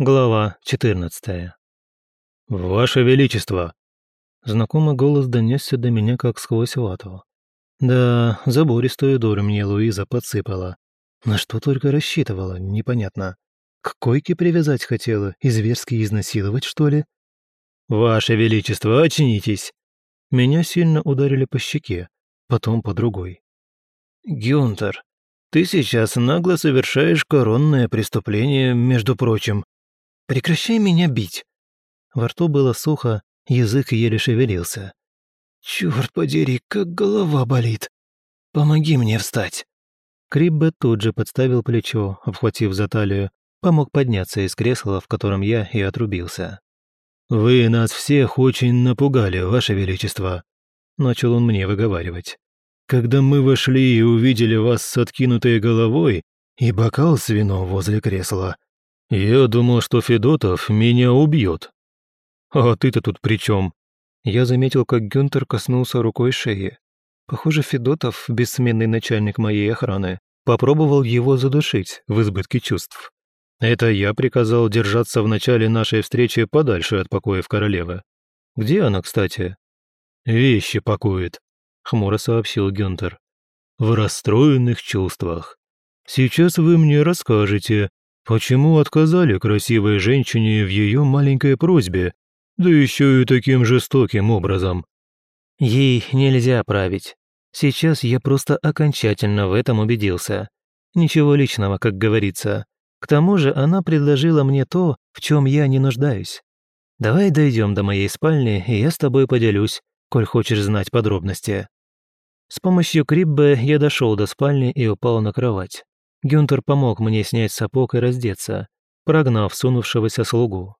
Глава 14. «Ваше Величество!» Знакомый голос донесся до меня, как сквозь вату. Да, забористую дурь мне Луиза подсыпала. На что только рассчитывала, непонятно. К койке привязать хотела и зверски изнасиловать, что ли? «Ваше Величество, очнитесь!» Меня сильно ударили по щеке, потом по другой. «Гюнтер, ты сейчас нагло совершаешь коронное преступление, между прочим, Прекращай меня бить!» Во рту было сухо, язык еле шевелился. «Чёрт подери, как голова болит! Помоги мне встать!» Криббе тут же подставил плечо, обхватив за талию, помог подняться из кресла, в котором я и отрубился. «Вы нас всех очень напугали, Ваше Величество», — начал он мне выговаривать. «Когда мы вошли и увидели вас с откинутой головой и бокал с вином возле кресла, я думал, что Федотов меня убьет. А ты-то тут при чем? Я заметил, как Гюнтер коснулся рукой шеи. Похоже, Федотов, бессменный начальник моей охраны, попробовал его задушить в избытке чувств. Это я приказал держаться в начале нашей встречи подальше от покоев королевы. Где она, кстати? Вещи пакует, хмуро сообщил Гюнтер. В расстроенных чувствах. Сейчас вы мне расскажете, Почему отказали красивой женщине в ее маленькой просьбе, да еще и таким жестоким образом? Ей нельзя править. Сейчас я просто окончательно в этом убедился. Ничего личного, как говорится. К тому же она предложила мне то, в чем я не нуждаюсь. Давай дойдем до моей спальни, и я с тобой поделюсь, коль хочешь знать подробности. С помощью Криббе я дошел до спальни и упал на кровать. Гюнтер помог мне снять сапог и раздеться, прогнав сунувшегося слугу.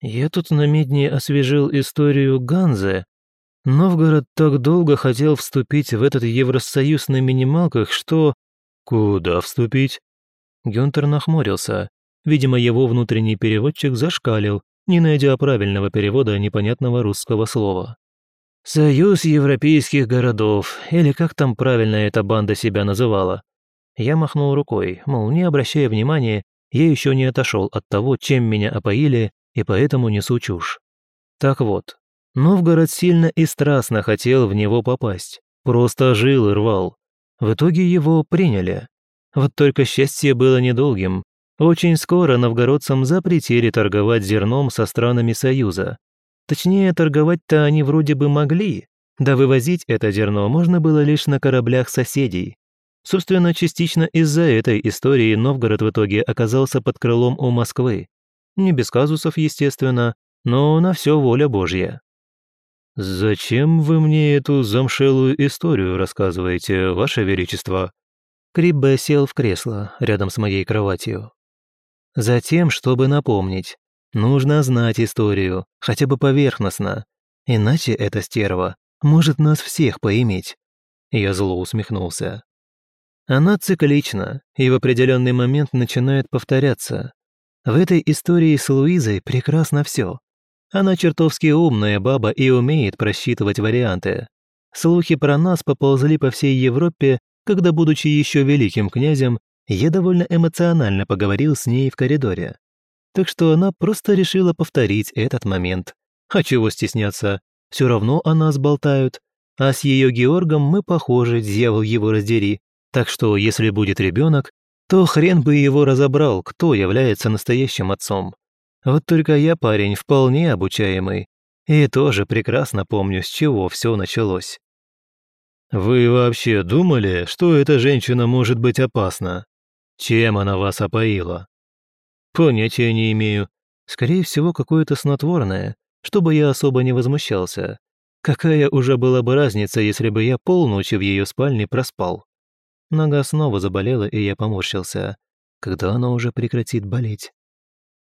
Я тут на медне освежил историю Ганзе. Новгород так долго хотел вступить в этот Евросоюз на минималках, что... Куда вступить? Гюнтер нахмурился. Видимо, его внутренний переводчик зашкалил, не найдя правильного перевода непонятного русского слова. «Союз европейских городов», или как там правильно эта банда себя называла. Я махнул рукой, мол, не обращая внимания, я еще не отошел от того, чем меня опоили, и поэтому несу чушь. Так вот, Новгород сильно и страстно хотел в него попасть. Просто жил и рвал. В итоге его приняли. Вот только счастье было недолгим. Очень скоро новгородцам запретили торговать зерном со странами Союза. Точнее, торговать-то они вроде бы могли, да вывозить это зерно можно было лишь на кораблях соседей. Собственно, частично из-за этой истории Новгород в итоге оказался под крылом у Москвы. Не без казусов, естественно, но на все воля Божья. «Зачем вы мне эту замшелую историю рассказываете, Ваше Величество?» Криббе сел в кресло рядом с моей кроватью. «Затем, чтобы напомнить, нужно знать историю, хотя бы поверхностно, иначе эта стерва может нас всех поиметь». Я зло усмехнулся. Она циклична и в определенный момент начинает повторяться. В этой истории с Луизой прекрасно все. Она чертовски умная баба и умеет просчитывать варианты. Слухи про нас поползли по всей Европе, когда, будучи еще великим князем, я довольно эмоционально поговорил с ней в коридоре. Так что она просто решила повторить этот момент. А чего стесняться? Все равно о нас болтают. А с ее Георгом мы похожи, дьявол его раздери. Так что, если будет ребенок, то хрен бы его разобрал, кто является настоящим отцом. Вот только я парень вполне обучаемый, и тоже прекрасно помню, с чего все началось. «Вы вообще думали, что эта женщина может быть опасна? Чем она вас опоила?» «Понятия не имею. Скорее всего, какое-то снотворное, чтобы я особо не возмущался. Какая уже была бы разница, если бы я полночи в ее спальне проспал?» Нога снова заболела, и я поморщился. Когда она уже прекратит болеть?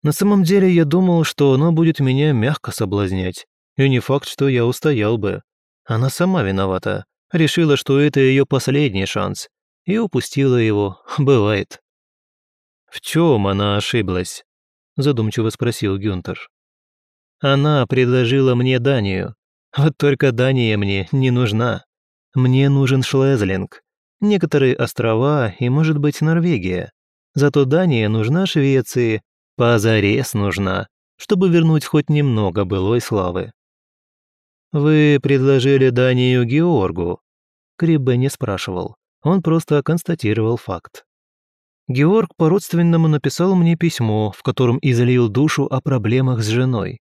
На самом деле я думал, что она будет меня мягко соблазнять. И не факт, что я устоял бы. Она сама виновата. Решила, что это ее последний шанс. И упустила его. Бывает. «В чем она ошиблась?» Задумчиво спросил Гюнтер. «Она предложила мне Данию. Вот только Дания мне не нужна. Мне нужен Шлезлинг некоторые острова и, может быть, Норвегия. Зато Дания нужна Швеции, позарез нужна, чтобы вернуть хоть немного былой славы. «Вы предложили Данию Георгу?» Крибе не спрашивал, он просто констатировал факт. Георг по-родственному написал мне письмо, в котором излил душу о проблемах с женой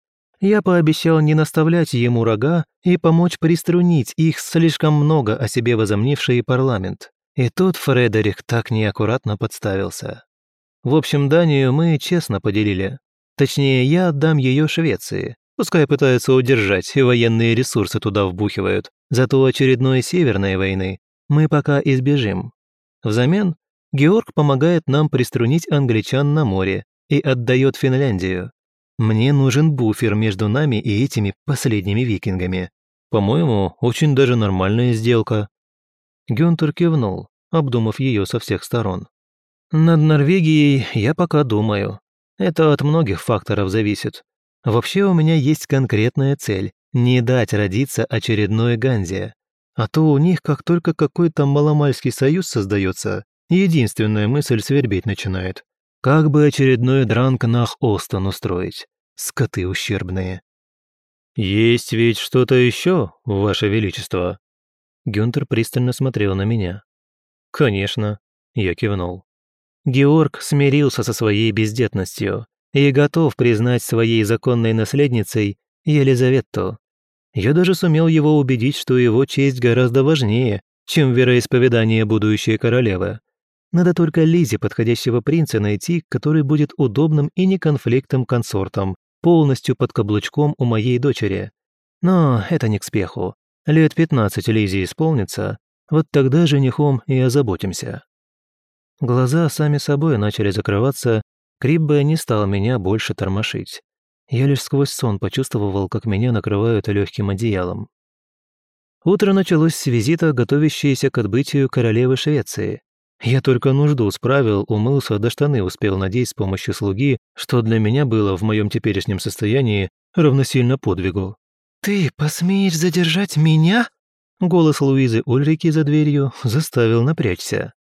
я пообещал не наставлять ему рога и помочь приструнить их слишком много о себе возомнивший парламент. И тут Фредерик так неаккуратно подставился. В общем, Данию мы честно поделили. Точнее, я отдам ее Швеции. Пускай пытаются удержать, и военные ресурсы туда вбухивают. Зато очередной Северной войны мы пока избежим. Взамен Георг помогает нам приструнить англичан на море и отдает Финляндию. Мне нужен буфер между нами и этими последними викингами. По-моему, очень даже нормальная сделка». Гюнтер кивнул, обдумав ее со всех сторон. «Над Норвегией я пока думаю. Это от многих факторов зависит. Вообще у меня есть конкретная цель – не дать родиться очередной Ганзе. А то у них, как только какой-то маломальский союз создается, единственная мысль свербить начинает. Как бы очередной дранг нах Остон устроить? Скоты ущербные. «Есть ведь что-то еще, Ваше Величество?» Гюнтер пристально смотрел на меня. «Конечно», — я кивнул. Георг смирился со своей бездетностью и готов признать своей законной наследницей Елизавету. Я даже сумел его убедить, что его честь гораздо важнее, чем вероисповедание будущей королевы. Надо только Лизе подходящего принца найти, который будет удобным и неконфликтом консортом, полностью под каблучком у моей дочери. Но это не к спеху. Лет 15 Лизе исполнится, вот тогда женихом и озаботимся. Глаза сами собой начали закрываться, Криббе не стал меня больше тормошить. Я лишь сквозь сон почувствовал, как меня накрывают легким одеялом. Утро началось с визита, готовящейся к отбытию королевы Швеции. Я только нужду справил, умылся, до штаны успел надеть с помощью слуги, что для меня было в моем теперешнем состоянии равносильно подвигу. «Ты посмеешь задержать меня?» Голос Луизы Ульрики за дверью заставил напрячься.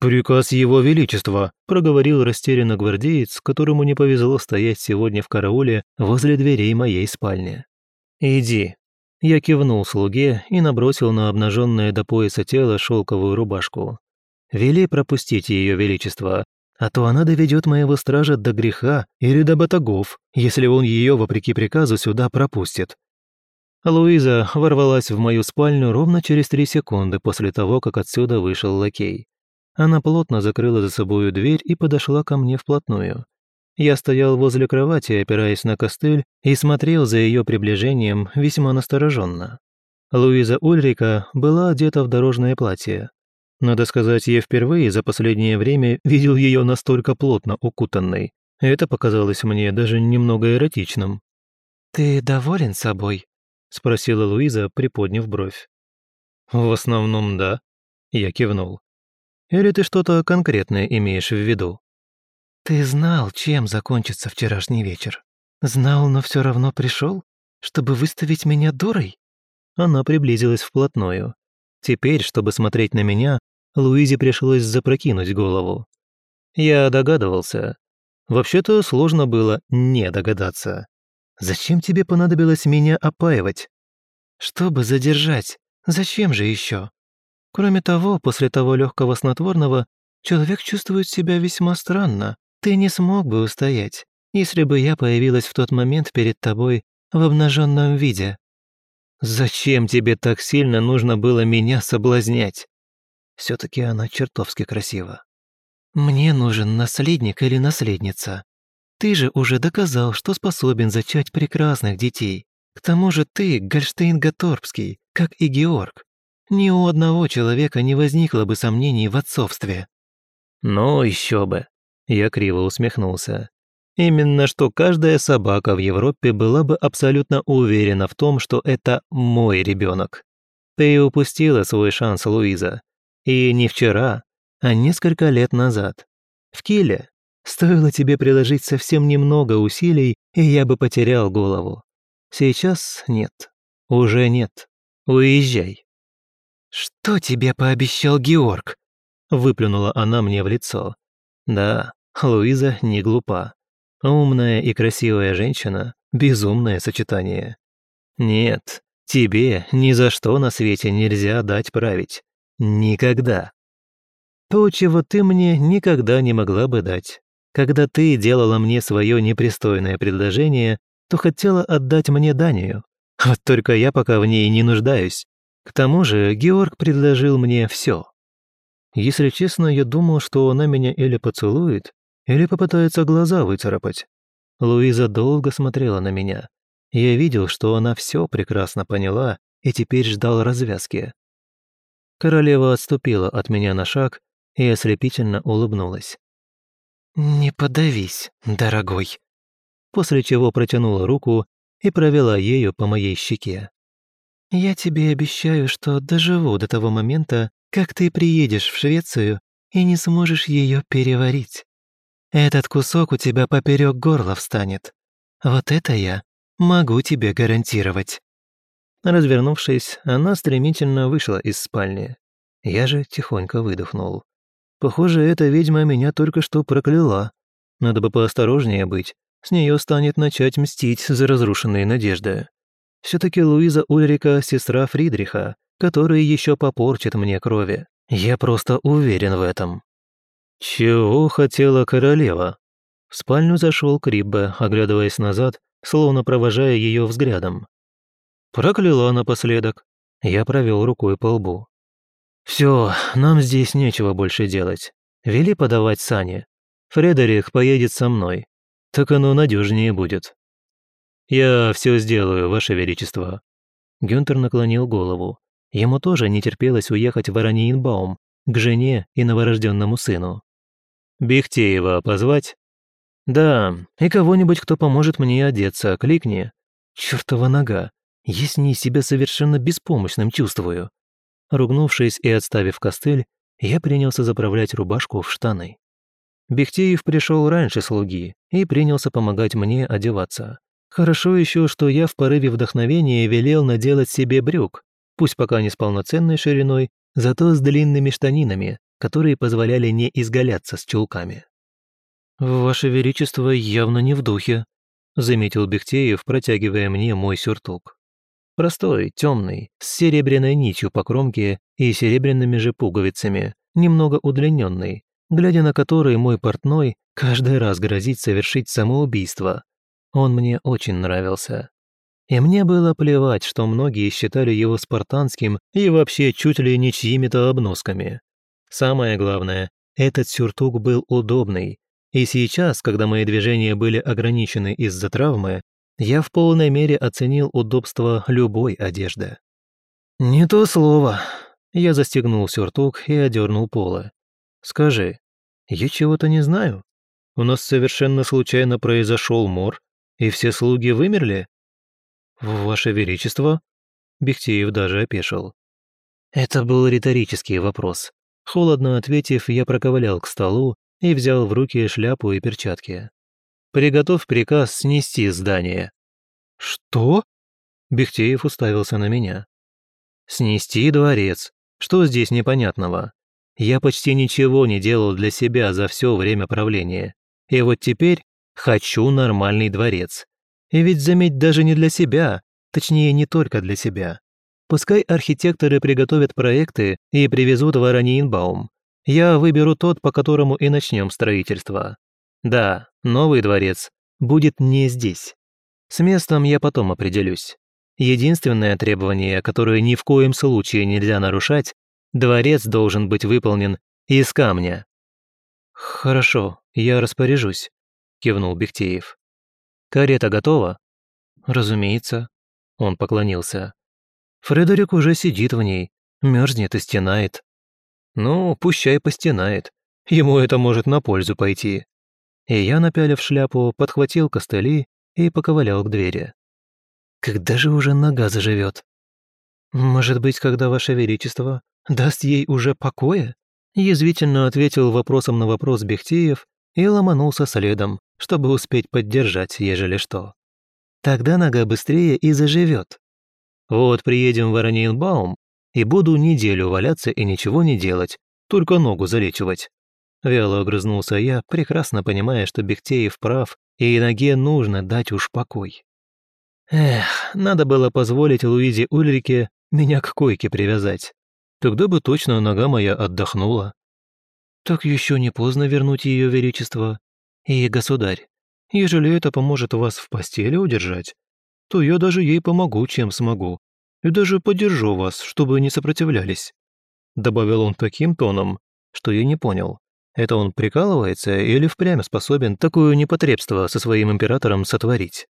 «Приказ Его Величества», — проговорил растерянно гвардеец, которому не повезло стоять сегодня в карауле возле дверей моей спальни. «Иди». Я кивнул слуге и набросил на обнаженное до пояса тело шелковую рубашку. Вели пропустить ее величество, а то она доведет моего стража до греха или до батагов, если он ее, вопреки приказу, сюда пропустит. Луиза ворвалась в мою спальню ровно через три секунды после того, как отсюда вышел лакей. Она плотно закрыла за собою дверь и подошла ко мне вплотную. Я стоял возле кровати, опираясь на костыль, и смотрел за ее приближением весьма настороженно. Луиза Ульрика была одета в дорожное платье, надо сказать, я впервые за последнее время видел ее настолько плотно укутанной. Это показалось мне даже немного эротичным. «Ты доволен собой?» — спросила Луиза, приподняв бровь. «В основном, да», — я кивнул. «Или ты что-то конкретное имеешь в виду?» «Ты знал, чем закончится вчерашний вечер. Знал, но все равно пришел, чтобы выставить меня дурой?» Она приблизилась вплотную. Теперь, чтобы смотреть на меня, Луизе пришлось запрокинуть голову. Я догадывался. Вообще-то сложно было не догадаться. Зачем тебе понадобилось меня опаивать? Чтобы задержать. Зачем же еще? Кроме того, после того легкого снотворного человек чувствует себя весьма странно. Ты не смог бы устоять, если бы я появилась в тот момент перед тобой в обнаженном виде. Зачем тебе так сильно нужно было меня соблазнять? Все-таки она чертовски красива. «Мне нужен наследник или наследница. Ты же уже доказал, что способен зачать прекрасных детей. К тому же ты Гольштейн Гаторбский, как и Георг. Ни у одного человека не возникло бы сомнений в отцовстве». «Ну еще бы!» Я криво усмехнулся. Именно что каждая собака в Европе была бы абсолютно уверена в том, что это мой ребенок. Ты упустила свой шанс, Луиза. И не вчера, а несколько лет назад. В Киле стоило тебе приложить совсем немного усилий, и я бы потерял голову. Сейчас нет. Уже нет. Уезжай». «Что тебе пообещал Георг?» Выплюнула она мне в лицо. «Да, Луиза не глупа. Умная и красивая женщина – безумное сочетание. Нет, тебе ни за что на свете нельзя дать править. Никогда. То, чего ты мне никогда не могла бы дать. Когда ты делала мне свое непристойное предложение, то хотела отдать мне Данию. Вот только я пока в ней не нуждаюсь. К тому же Георг предложил мне все. Если честно, я думал, что она меня или поцелует, или попытается глаза выцарапать. Луиза долго смотрела на меня. Я видел, что она все прекрасно поняла и теперь ждал развязки. Королева отступила от меня на шаг и ослепительно улыбнулась. «Не подавись, дорогой», после чего протянула руку и провела ею по моей щеке. «Я тебе обещаю, что доживу до того момента, как ты приедешь в Швецию и не сможешь ее переварить. Этот кусок у тебя поперек горла встанет. Вот это я могу тебе гарантировать». Развернувшись, она стремительно вышла из спальни. Я же тихонько выдохнул. Похоже, эта ведьма меня только что прокляла. Надо бы поосторожнее быть. С нее станет начать мстить за разрушенные надежды. все таки Луиза Ульрика — сестра Фридриха, который еще попорчит мне крови. Я просто уверен в этом. «Чего хотела королева?» В спальню зашел Криббе, оглядываясь назад, словно провожая ее взглядом. Прокляла напоследок. Я провел рукой по лбу. «Все, нам здесь нечего больше делать. Вели подавать сани. Фредерик поедет со мной. Так оно надежнее будет». «Я все сделаю, Ваше Величество». Гюнтер наклонил голову. Ему тоже не терпелось уехать в Араньинбаум к жене и новорожденному сыну. «Бехтеева позвать?» «Да, и кого-нибудь, кто поможет мне одеться, кликни. Чертова нога. Я с ней себя совершенно беспомощным чувствую. Ругнувшись и отставив костыль, я принялся заправлять рубашку в штаны. Бехтеев пришел раньше слуги и принялся помогать мне одеваться. Хорошо еще, что я в порыве вдохновения велел наделать себе брюк, пусть пока не с полноценной шириной, зато с длинными штанинами, которые позволяли не изгаляться с чулками. «Ваше Величество явно не в духе», — заметил Бехтеев, протягивая мне мой сюртук. Простой, темный, с серебряной нитью по кромке и серебряными же пуговицами, немного удлиненный, глядя на который мой портной каждый раз грозит совершить самоубийство. Он мне очень нравился. И мне было плевать, что многие считали его спартанским и вообще чуть ли не чьими-то обносками. Самое главное, этот сюртук был удобный. И сейчас, когда мои движения были ограничены из-за травмы, я в полной мере оценил удобство любой одежды. «Не то слово!» Я застегнул сюртук и одернул поло. «Скажи, я чего-то не знаю? У нас совершенно случайно произошел мор, и все слуги вымерли?» «Ваше Величество?» Бехтеев даже опешил. Это был риторический вопрос. Холодно ответив, я проковылял к столу и взял в руки шляпу и перчатки приготовь приказ снести здание». «Что?» Бехтеев уставился на меня. «Снести дворец. Что здесь непонятного? Я почти ничего не делал для себя за все время правления. И вот теперь хочу нормальный дворец. И ведь, заметь, даже не для себя, точнее, не только для себя. Пускай архитекторы приготовят проекты и привезут в Араньинбаум. Я выберу тот, по которому и начнем строительство. Да, Новый дворец будет не здесь. С местом я потом определюсь. Единственное требование, которое ни в коем случае нельзя нарушать, дворец должен быть выполнен из камня. «Хорошо, я распоряжусь», — кивнул Бехтеев. «Карета готова?» «Разумеется», — он поклонился. «Фредерик уже сидит в ней, мерзнет и стенает». «Ну, пущай постенает. Ему это может на пользу пойти. И я, напялив шляпу, подхватил костыли и поковылял к двери. «Когда же уже нога заживет? «Может быть, когда Ваше Величество даст ей уже покоя?» Язвительно ответил вопросом на вопрос Бехтеев и ломанулся следом, чтобы успеть поддержать, ежели что. «Тогда нога быстрее и заживет. Вот приедем в Воронинбаум и буду неделю валяться и ничего не делать, только ногу залечивать. Вяло огрызнулся я, прекрасно понимая, что Бехтеев прав, и ноге нужно дать уж покой. Эх, надо было позволить Луизе Ульрике меня к койке привязать. Тогда бы точно нога моя отдохнула. Так еще не поздно вернуть ее величество. И, государь, ежели это поможет вас в постели удержать, то я даже ей помогу, чем смогу, и даже поддержу вас, чтобы не сопротивлялись», — добавил он таким тоном, что я не понял, это он прикалывается или впрямь способен такое непотребство со своим императором сотворить?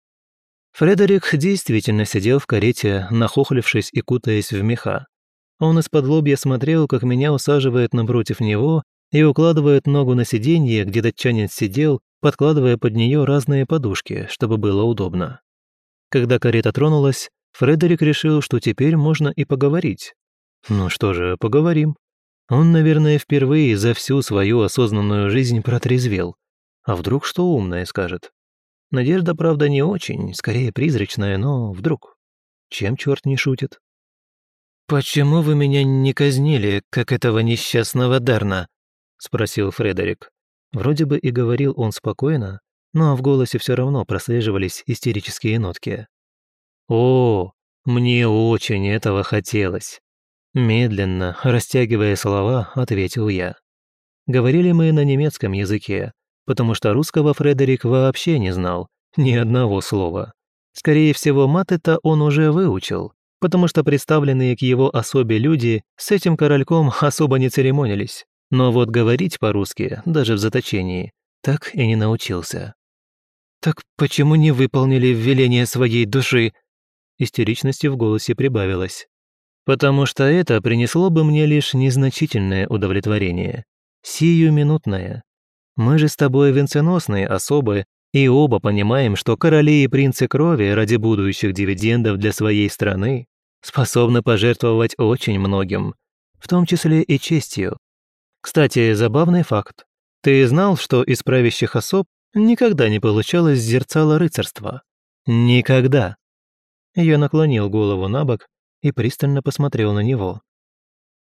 Фредерик действительно сидел в карете, нахохлившись и кутаясь в меха. Он из-под лобья смотрел, как меня усаживает напротив него и укладывает ногу на сиденье, где датчанин сидел, подкладывая под нее разные подушки, чтобы было удобно. Когда карета тронулась, Фредерик решил, что теперь можно и поговорить. Ну что же, поговорим. Он, наверное, впервые за всю свою осознанную жизнь протрезвел. А вдруг что умное скажет? Надежда, правда, не очень, скорее призрачная, но вдруг. Чем черт не шутит? «Почему вы меня не казнили, как этого несчастного Дарна?» — спросил Фредерик. Вроде бы и говорил он спокойно, но в голосе все равно прослеживались истерические нотки. «О, мне очень этого хотелось. Медленно, растягивая слова, ответил я. Говорили мы на немецком языке, потому что русского Фредерик вообще не знал, ни одного слова. Скорее всего, мат это он уже выучил, потому что представленные к его особе люди с этим корольком особо не церемонились. Но вот говорить по-русски, даже в заточении, так и не научился. «Так почему не выполнили веление своей души?» Истеричности в голосе прибавилось. Потому что это принесло бы мне лишь незначительное удовлетворение. Сиюминутное. Мы же с тобой венценосные особы, и оба понимаем, что короли и принцы крови ради будущих дивидендов для своей страны способны пожертвовать очень многим, в том числе и честью. Кстати, забавный факт. Ты знал, что из правящих особ никогда не получалось зерцало рыцарства? Никогда. Я наклонил голову на бок, и пристально посмотрел на него.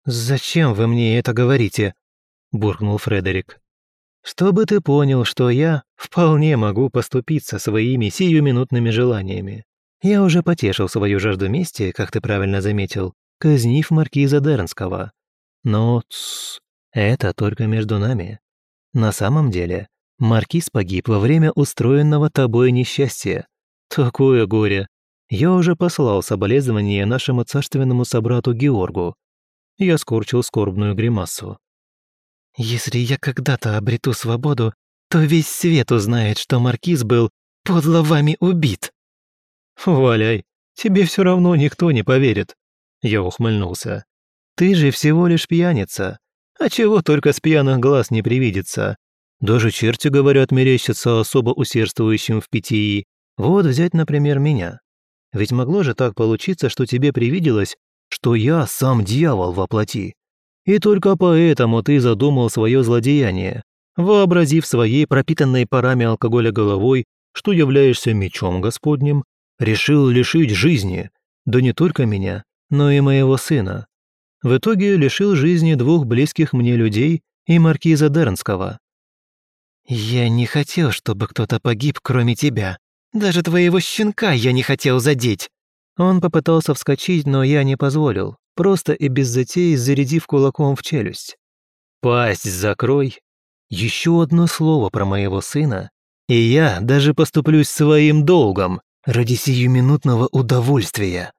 «Зачем вы мне это говорите?» – буркнул Фредерик. «Чтобы ты понял, что я вполне могу поступиться своими сиюминутными желаниями. Я уже потешил свою жажду мести, как ты правильно заметил, казнив маркиза Дернского. Но тс, это только между нами. На самом деле, маркиз погиб во время устроенного тобой несчастья. Такое горе, я уже послал соболезнование нашему царственному собрату Георгу. Я скорчил скорбную гримасу. «Если я когда-то обрету свободу, то весь свет узнает, что маркиз был подло вами убит». «Валяй, тебе все равно никто не поверит», — я ухмыльнулся. «Ты же всего лишь пьяница. А чего только с пьяных глаз не привидится. Даже черти, говорят, мерещатся особо усердствующим в питии. Вот взять, например, меня. Ведь могло же так получиться, что тебе привиделось, что я сам дьявол воплоти. И только поэтому ты задумал свое злодеяние, вообразив своей пропитанной парами алкоголя головой, что являешься мечом Господним, решил лишить жизни, да не только меня, но и моего сына. В итоге лишил жизни двух близких мне людей и маркиза Дернского. «Я не хотел, чтобы кто-то погиб, кроме тебя», даже твоего щенка я не хотел задеть!» Он попытался вскочить, но я не позволил, просто и без затей зарядив кулаком в челюсть. «Пасть закрой!» Еще одно слово про моего сына, и я даже поступлюсь своим долгом ради сиюминутного удовольствия!»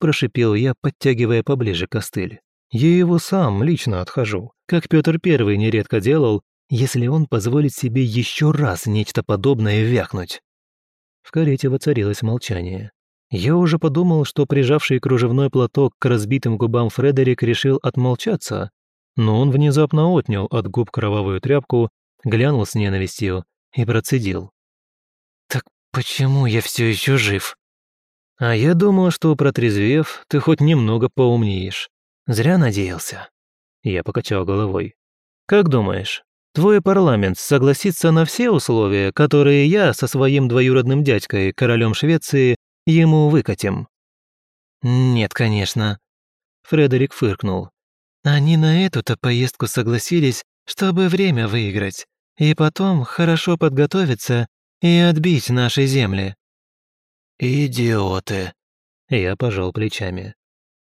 Прошипел я, подтягивая поближе костыль. Я его сам лично отхожу, как Петр Первый нередко делал, если он позволит себе еще раз нечто подобное вякнуть. В карете воцарилось молчание. Я уже подумал, что прижавший кружевной платок к разбитым губам Фредерик решил отмолчаться, но он внезапно отнял от губ кровавую тряпку, глянул с ненавистью и процедил. «Так почему я все еще жив?» «А я думал, что, протрезвев, ты хоть немного поумнеешь. Зря надеялся». Я покачал головой. «Как думаешь, Твой парламент согласится на все условия, которые я со своим двоюродным дядькой, королем Швеции, ему выкатим». «Нет, конечно», — Фредерик фыркнул. «Они на эту-то поездку согласились, чтобы время выиграть, и потом хорошо подготовиться и отбить наши земли». «Идиоты», — я пожал плечами.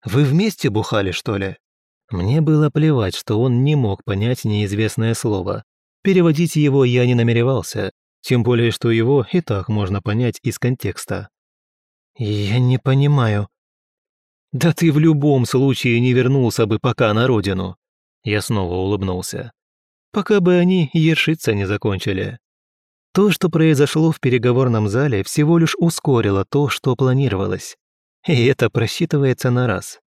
«Вы вместе бухали, что ли?» Мне было плевать, что он не мог понять неизвестное слово. Переводить его я не намеревался, тем более, что его и так можно понять из контекста. «Я не понимаю». «Да ты в любом случае не вернулся бы пока на родину!» Я снова улыбнулся. «Пока бы они ершиться не закончили». То, что произошло в переговорном зале, всего лишь ускорило то, что планировалось. И это просчитывается на раз.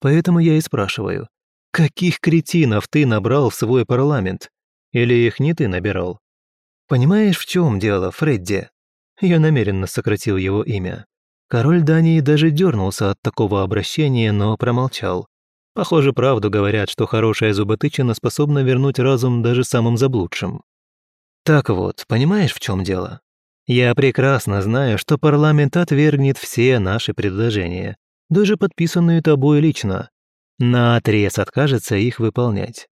Поэтому я и спрашиваю, Каких кретинов ты набрал в свой парламент? Или их не ты набирал? Понимаешь, в чем дело, Фредди? Я намеренно сократил его имя. Король Дании даже дернулся от такого обращения, но промолчал. Похоже, правду говорят, что хорошая зуботычина способна вернуть разум даже самым заблудшим. Так вот, понимаешь, в чем дело? Я прекрасно знаю, что парламент отвергнет все наши предложения, даже подписанные тобой лично, наотрез откажется их выполнять.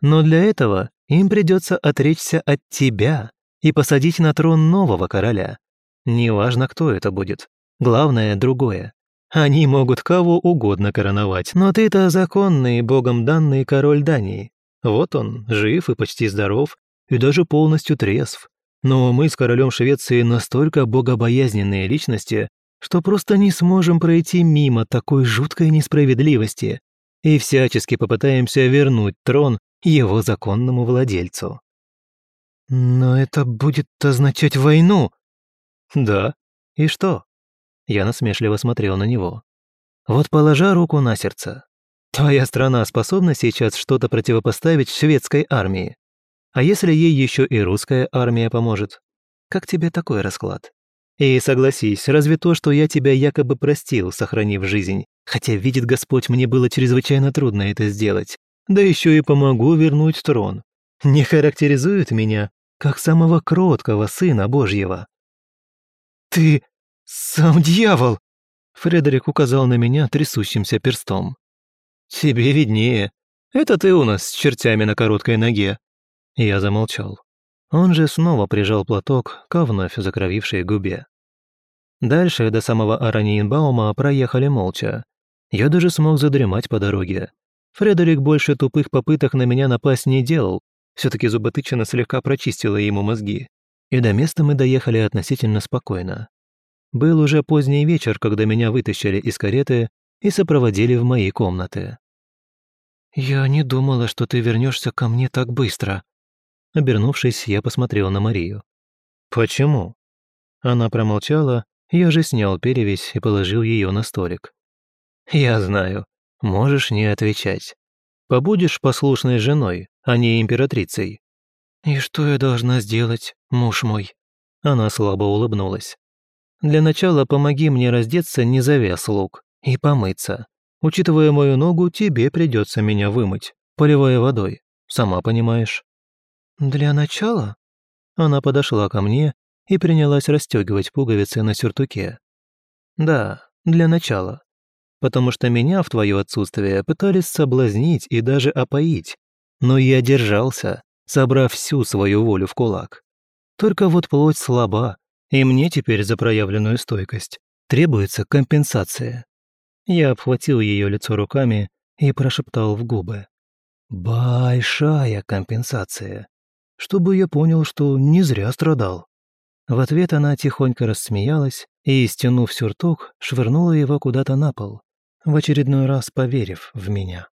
Но для этого им придется отречься от тебя и посадить на трон нового короля. Неважно, кто это будет. Главное другое. Они могут кого угодно короновать, но ты-то законный, богом данный король Дании. Вот он, жив и почти здоров, и даже полностью трезв. Но мы с королем Швеции настолько богобоязненные личности, что просто не сможем пройти мимо такой жуткой несправедливости, и всячески попытаемся вернуть трон его законному владельцу. Но это будет означать войну. Да, и что? Я насмешливо смотрел на него. Вот положа руку на сердце. Твоя страна способна сейчас что-то противопоставить шведской армии? А если ей еще и русская армия поможет? Как тебе такой расклад? И согласись, разве то, что я тебя якобы простил, сохранив жизнь, хотя, видит Господь, мне было чрезвычайно трудно это сделать, да еще и помогу вернуть трон, не характеризует меня как самого кроткого сына Божьего». «Ты сам дьявол!» Фредерик указал на меня трясущимся перстом. «Тебе виднее. Это ты у нас с чертями на короткой ноге». Я замолчал. Он же снова прижал платок к вновь закровившей губе. Дальше до самого Аранинбаума проехали молча. Я даже смог задремать по дороге. Фредерик больше тупых попыток на меня напасть не делал, все таки зуботычина слегка прочистила ему мозги. И до места мы доехали относительно спокойно. Был уже поздний вечер, когда меня вытащили из кареты и сопроводили в мои комнаты. «Я не думала, что ты вернешься ко мне так быстро», Обернувшись, я посмотрел на Марию. «Почему?» Она промолчала, я же снял перевязь и положил ее на столик. «Я знаю. Можешь не отвечать. Побудешь послушной женой, а не императрицей». «И что я должна сделать, муж мой?» Она слабо улыбнулась. «Для начала помоги мне раздеться, не завяз лук и помыться. Учитывая мою ногу, тебе придется меня вымыть, поливая водой, сама понимаешь». «Для начала?» Она подошла ко мне и принялась расстегивать пуговицы на сюртуке. «Да, для начала. Потому что меня в твое отсутствие пытались соблазнить и даже опоить, но я держался, собрав всю свою волю в кулак. Только вот плоть слаба, и мне теперь за проявленную стойкость требуется компенсация». Я обхватил ее лицо руками и прошептал в губы. «Большая компенсация чтобы я понял, что не зря страдал». В ответ она тихонько рассмеялась и, стянув сюртук, швырнула его куда-то на пол, в очередной раз поверив в меня.